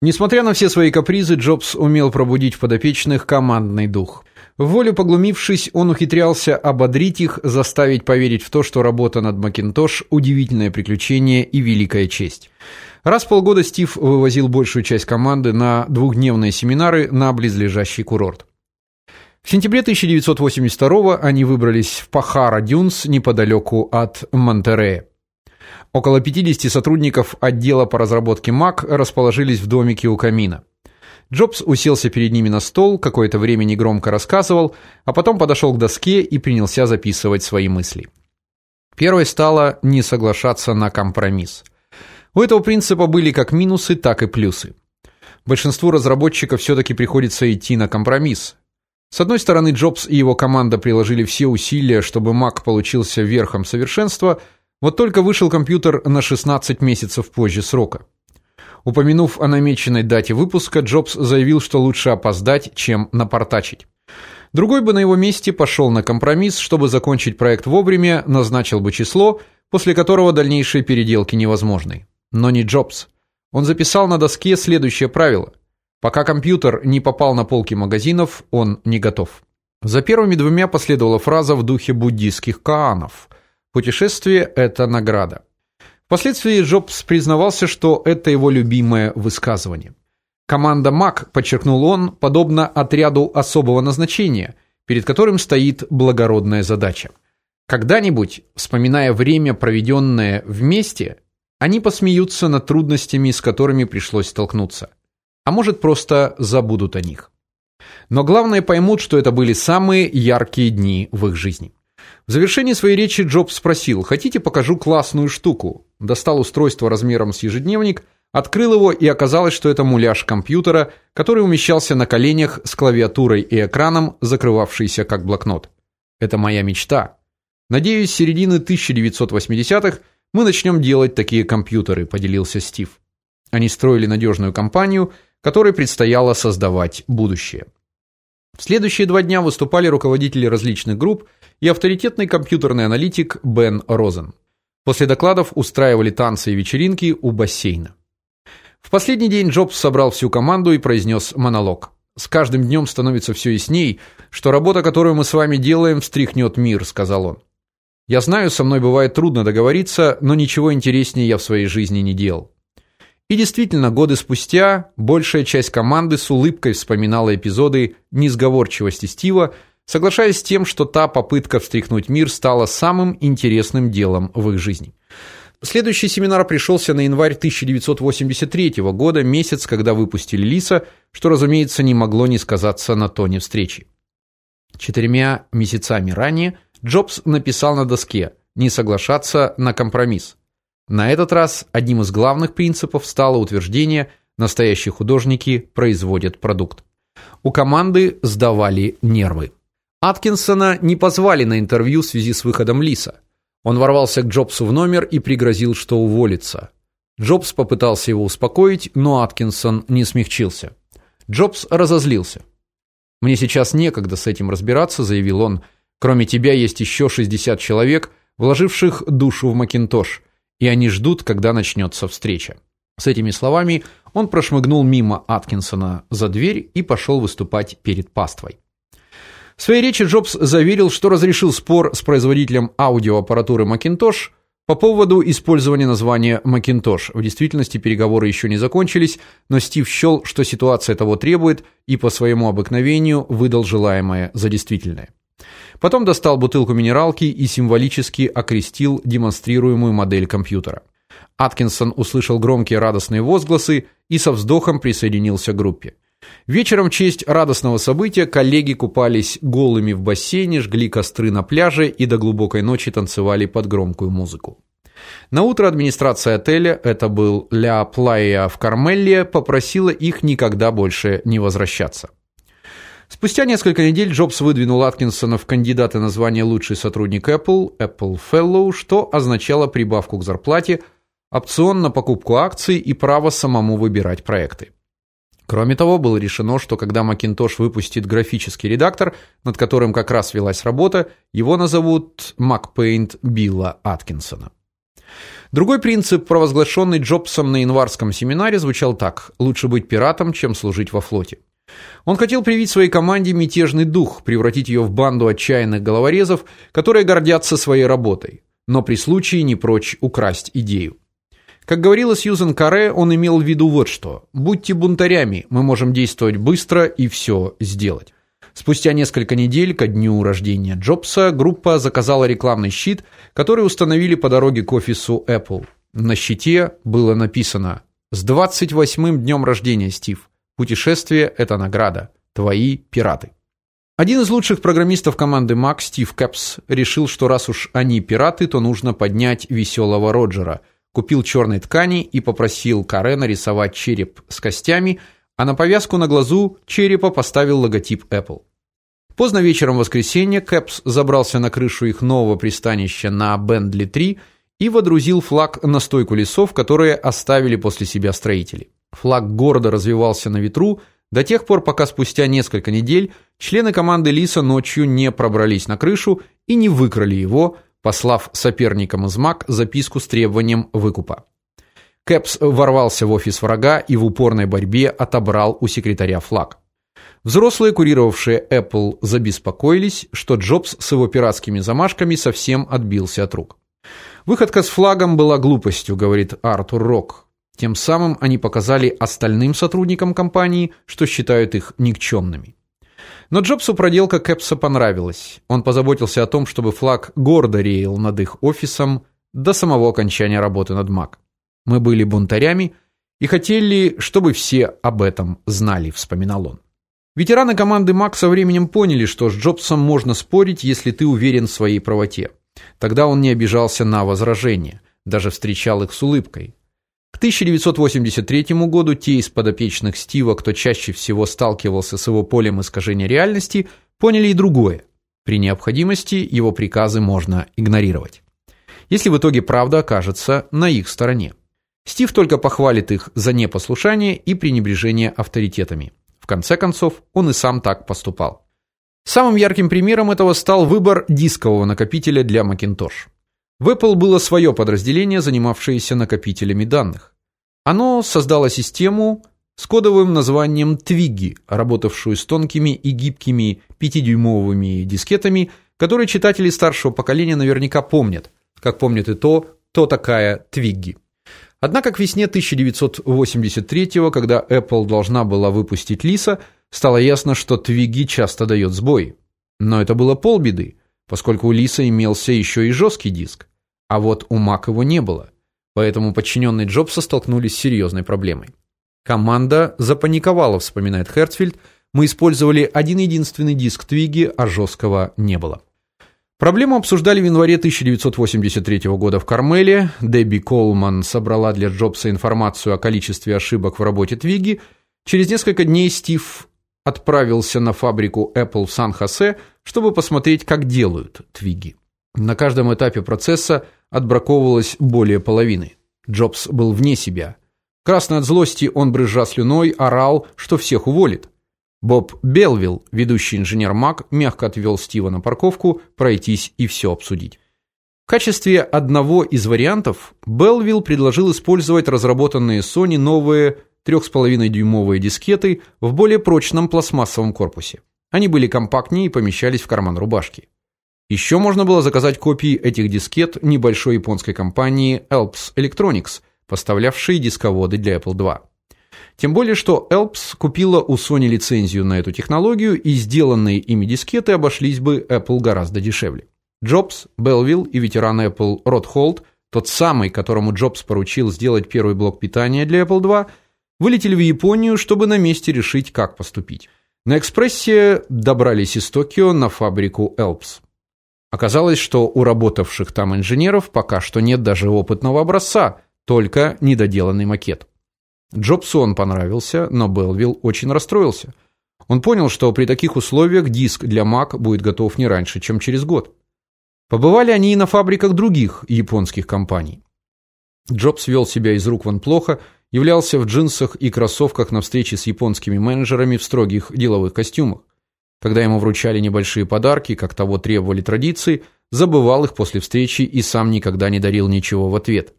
Несмотря на все свои капризы, Джобс умел пробудить в подопечных командный дух. В волю поглумившись, он ухитрялся ободрить их, заставить поверить в то, что работа над Macintosh удивительное приключение и великая честь. Раз в полгода Стив вывозил большую часть команды на двухдневные семинары на близлежащий курорт. В сентябре 1982 они выбрались в Пахара-Дюнс неподалеку от Монтерея. Около 50 сотрудников отдела по разработке Mac расположились в домике у камина. Джобс уселся перед ними на стол, какое-то время негромко рассказывал, а потом подошел к доске и принялся записывать свои мысли. Первой стало не соглашаться на компромисс. У этого принципа были как минусы, так и плюсы. Большинству разработчиков все таки приходится идти на компромисс. С одной стороны, Джобс и его команда приложили все усилия, чтобы Mac получился верхом совершенства, вот только вышел компьютер на 16 месяцев позже срока. Упомянув о намеченной дате выпуска, Джобс заявил, что лучше опоздать, чем напортачить. Другой бы на его месте пошел на компромисс, чтобы закончить проект вовремя, назначил бы число, после которого дальнейшие переделки невозможны. Но не Джобс. Он записал на доске следующее правило: пока компьютер не попал на полки магазинов, он не готов. За первыми двумя последовала фраза в духе буддийских каанов: Путешествие это награда. Впоследствии Джобс признавался, что это его любимое высказывание. Команда Mac, подчеркнул он, подобна отряду особого назначения, перед которым стоит благородная задача. Когда-нибудь, вспоминая время, проведенное вместе, они посмеются над трудностями, с которыми пришлось столкнуться. А может, просто забудут о них. Но главное поймут, что это были самые яркие дни в их жизни. В завершении своей речи Джобс спросил: "Хотите, покажу классную штуку?" Достал устройство размером с ежедневник, открыл его, и оказалось, что это муляж компьютера, который умещался на коленях с клавиатурой и экраном, закрывавшийся как блокнот. Это моя мечта. Надеюсь, с середины 1980-х мы начнем делать такие компьютеры, поделился Стив. Они строили надежную компанию, которой предстояло создавать будущее. В следующие два дня выступали руководители различных групп и авторитетный компьютерный аналитик Бен Розен. После докладов устраивали танцы и вечеринки у бассейна. В последний день Джобс собрал всю команду и произнес монолог. С каждым днем становится все ясней, что работа, которую мы с вами делаем, встряхнет мир, сказал он. Я знаю, со мной бывает трудно договориться, но ничего интереснее я в своей жизни не делал. И действительно, годы спустя большая часть команды с улыбкой вспоминала эпизоды несговорчивости Стива, соглашаясь с тем, что та попытка встряхнуть мир стала самым интересным делом в их жизни. Следующий семинар пришелся на январь 1983 года, месяц, когда выпустили Лиса, что, разумеется, не могло не сказаться на тоне встречи. Четырьмя месяцами ранее Джобс написал на доске: "Не соглашаться на компромисс". На этот раз одним из главных принципов стало утверждение: настоящие художники производят продукт. У команды сдавали нервы. Аткинсона не позвали на интервью в связи с выходом Лиса. Он ворвался к Джобсу в номер и пригрозил, что уволится. Джобс попытался его успокоить, но Аткинсон не смягчился. Джобс разозлился. Мне сейчас некогда с этим разбираться, заявил он. Кроме тебя есть еще 60 человек, вложивших душу в Макинтош и они ждут, когда начнется встреча. С этими словами он прошмыгнул мимо Аткинсона за дверь и пошел выступать перед паствой. В своей речи Джобс заверил, что разрешил спор с производителем аудиоаппаратуры Macintosh по поводу использования названия Macintosh. В действительности переговоры еще не закончились, но Стив счел, что ситуация того требует, и по своему обыкновению выдал желаемое за действительное. Потом достал бутылку минералки и символически окрестил демонстрируемую модель компьютера. Аткинсон услышал громкие радостные возгласы и со вздохом присоединился к группе. Вечером в честь радостного события коллеги купались голыми в бассейне, жгли костры на пляже и до глубокой ночи танцевали под громкую музыку. На утро администрация отеля, это был Ля Плая в Кармелле, попросила их никогда больше не возвращаться. Спустя несколько недель Джобс выдвинул Аткинсона в кандидаты на звание лучший сотрудник Apple, Apple Fellow, что означало прибавку к зарплате, опцион на покупку акций и право самому выбирать проекты. Кроме того, было решено, что когда Macintosh выпустит графический редактор, над которым как раз велась работа, его назовут MacPaint Билла Аткинсона. Другой принцип, провозглашенный Джобсом на январском семинаре, звучал так: лучше быть пиратом, чем служить во флоте. Он хотел привить своей команде мятежный дух, превратить ее в банду отчаянных головорезов, которые гордятся своей работой, но при случае не прочь украсть идею. Как говорила Сьюзен Каре, он имел в виду вот что: будьте бунтарями, мы можем действовать быстро и все сделать. Спустя несколько недель ко дню рождения Джобса группа заказала рекламный щит, который установили по дороге к офису Apple. На щите было написано: "С 28-м днем рождения, Стив. Путешествие это награда. Твои пираты". Один из лучших программистов команды Mac, Стив Кэпс, решил, что раз уж они пираты, то нужно поднять веселого Роджера. Купил черной ткани и попросил Каре нарисовать череп с костями, а на повязку на глазу черепа поставил логотип Apple. Поздно вечером в воскресенье Кэпс забрался на крышу их нового пристанища на Бендли 3 и водрузил флаг на стойку лесов, которые оставили после себя строители. Флаг города развивался на ветру до тех пор, пока спустя несколько недель члены команды Лиса ночью не пробрались на крышу и не выкрали его, послав соперникам из МАК записку с требованием выкупа. Кэпс ворвался в офис врага и в упорной борьбе отобрал у секретаря флаг. Взрослые, курировавшие Apple, забеспокоились, что Джобс с его пиратскими замашками совсем отбился от рук. Выходка с флагом была глупостью, говорит Артур Рок. Тем самым они показали остальным сотрудникам компании, что считают их никчемными. Но Джобсу проделка Кэпса понравилась. Он позаботился о том, чтобы флаг гордо реял над их офисом до самого окончания работы над Mac. Мы были бунтарями и хотели, чтобы все об этом знали, вспоминал он. Ветераны команды Mac со временем поняли, что с Джобсом можно спорить, если ты уверен в своей правоте. Тогда он не обижался на возражения, даже встречал их с улыбкой. К 1983 году те из подопечных Стива, кто чаще всего сталкивался с его полем искажения реальности, поняли и другое. При необходимости его приказы можно игнорировать. Если в итоге правда окажется на их стороне. Стив только похвалит их за непослушание и пренебрежение авторитетами конце концов, он и сам так поступал. Самым ярким примером этого стал выбор дискового накопителя для Macintosh. В Apple было свое подразделение, занимавшееся накопителями данных. Оно создало систему с кодовым названием Twiggy, работавшую с тонкими и гибкими 5-дюймовыми дискетами, которые читатели старшего поколения наверняка помнят, как помнят и то, кто такая Twiggy. Однако к весне 1983-го, когда Apple должна была выпустить Лиса, стало ясно, что Twiggy часто дает сбой. Но это было полбеды, поскольку у Лиса имелся еще и жесткий диск, а вот у Mac его не было. Поэтому подчиненные Джобса столкнулись с серьезной проблемой. Команда запаниковала, вспоминает Херцфельд. Мы использовали один единственный диск Twiggy, а жесткого не было. Проблему обсуждали в январе 1983 года в Кармеле. Дебби Колман собрала для Джобса информацию о количестве ошибок в работе Твиги. Через несколько дней Стив отправился на фабрику Apple в Сан-Хосе, чтобы посмотреть, как делают Твиги. На каждом этапе процесса отбраковывалось более половины. Джобс был вне себя. Красный от злости, он брызжа слюной орал, что всех уволит. Боб Белвилл, ведущий инженер Мак, мягко отвел Стива на парковку пройтись и все обсудить. В качестве одного из вариантов Белвилл предложил использовать разработанные Sony новые 3,5-дюймовые дискеты в более прочном пластмассовом корпусе. Они были компактнее и помещались в карман рубашки. Еще можно было заказать копии этих дискет небольшой японской компании Elps Electronics, поставлявшей дисководы для Apple II. Тем более, что Elps купила у Sony лицензию на эту технологию, и сделанные ими дискеты обошлись бы Apple гораздо дешевле. Джобс, Белвилл и ветеран Apple Род Холт, тот самый, которому Джобс поручил сделать первый блок питания для Apple II, вылетели в Японию, чтобы на месте решить, как поступить. На экспрессе добрались из Токио на фабрику Elps. Оказалось, что у работавших там инженеров пока что нет даже опытного образца, только недоделанный макет. Джобсу он понравился, но Белвилл очень расстроился. Он понял, что при таких условиях диск для Mac будет готов не раньше, чем через год. Побывали они и на фабриках других японских компаний. Джобс вел себя из рук вон плохо, являлся в джинсах и кроссовках на встрече с японскими менеджерами в строгих деловых костюмах. Когда ему вручали небольшие подарки, как того требовали традиции, забывал их после встречи и сам никогда не дарил ничего в ответ.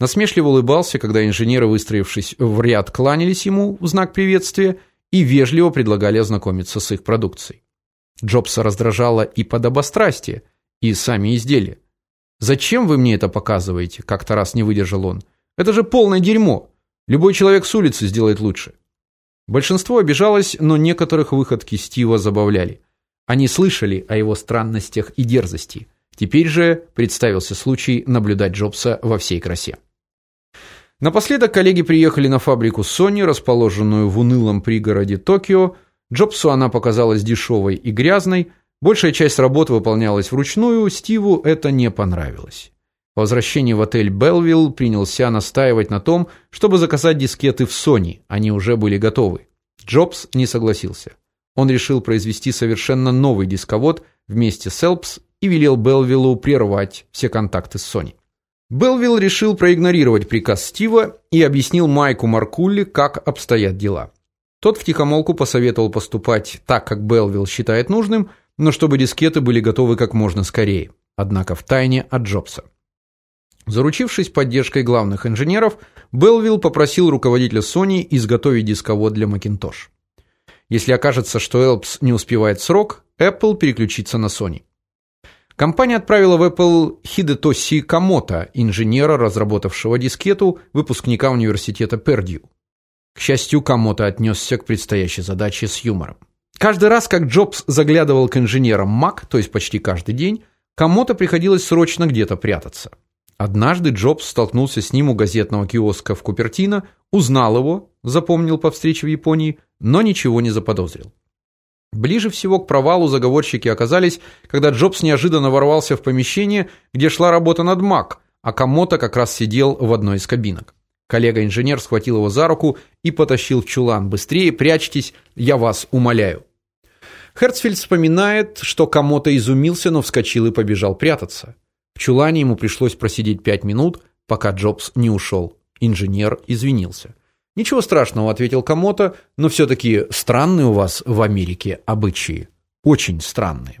Насмешливо улыбался, когда инженеры, выстроившись в ряд, кланялись ему в знак приветствия и вежливо предлагали ознакомиться с их продукцией. Джобса раздражало и подобострастие, и сами изделия. Зачем вы мне это показываете? как-то раз не выдержал он. Это же полное дерьмо. Любой человек с улицы сделает лучше. Большинство обижалось, но некоторых выходки Стива забавляли. Они слышали о его странностях и дерзости. Теперь же представился случай наблюдать Джобса во всей красе. Напоследок коллеги приехали на фабрику Sony, расположенную в унылом пригороде Токио. Джобсу она показалась дешевой и грязной, большая часть работ выполнялась вручную, Стиву это не понравилось. По возвращении в отель Белвилл принялся настаивать на том, чтобы заказать дискеты в Sony, они уже были готовы. Джобс не согласился. Он решил произвести совершенно новый дисковод вместе с Elps и велел Белвиллу прервать все контакты с Sony. Белвилл решил проигнорировать приказ Стива и объяснил Майку Маркулли, как обстоят дела. Тот втихомолку посоветовал поступать так, как Белвилл считает нужным, но чтобы дискеты были готовы как можно скорее. Однако в тайне от Джобса. Заручившись поддержкой главных инженеров, Белвилл попросил руководителя Sony изготовить дисковод для Macintosh. Если окажется, что Elps не успевает срок, Apple переключится на Sony. Компания отправила в Apple Хидетоси Камото, инженера, разработавшего дискету, выпускника университета Пердью. К счастью, Камото отнесся к предстоящей задаче с юмором. Каждый раз, как Джобс заглядывал к инженерам Mac, то есть почти каждый день, Камото приходилось срочно где-то прятаться. Однажды Джобс столкнулся с ним у газетного киоска в Купертино, узнал его, запомнил по встрече в Японии, но ничего не заподозрил. Ближе всего к провалу заговорщики оказались, когда Джобс неожиданно ворвался в помещение, где шла работа над Mac, а Камото как раз сидел в одной из кабинок. Коллега-инженер схватил его за руку и потащил в чулан. Быстрее прячьтесь, я вас умоляю. Херцфельд вспоминает, что Камото изумился, но вскочил и побежал прятаться. В чулане ему пришлось просидеть пять минут, пока Джобс не ушел. Инженер извинился. Ничего страшного, ответил Камото, но все таки странные у вас в Америке обычаи, очень странные.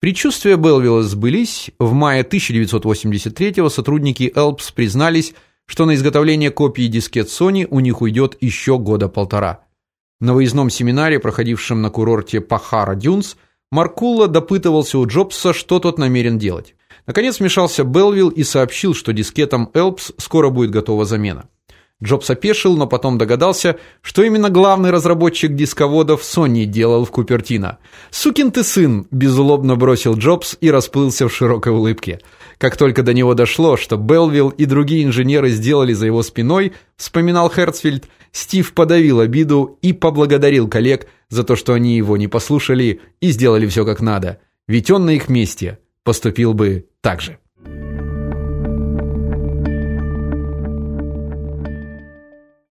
Предчувствия Белвилла сбылись. В мае 1983-го сотрудники Elps признались, что на изготовление копии дискет Sony у них уйдет еще года полтора. На выездном семинаре, проходившем на курорте Пахара Дюнс, Маркулла допытывался у Джобса, что тот намерен делать. Наконец вмешался Белвилл и сообщил, что дискетам Elps скоро будет готова замена. Джобс опешил, но потом догадался, что именно главный разработчик дисководов Sony делал в Купертино. "Сукин ты сын", беззлобно бросил Джобс и расплылся в широкой улыбке. Как только до него дошло, что Белвилл и другие инженеры сделали за его спиной, вспоминал Херцфельд, Стив подавил обиду и поблагодарил коллег за то, что они его не послушали и сделали все как надо. Ведь он на их месте поступил бы так же.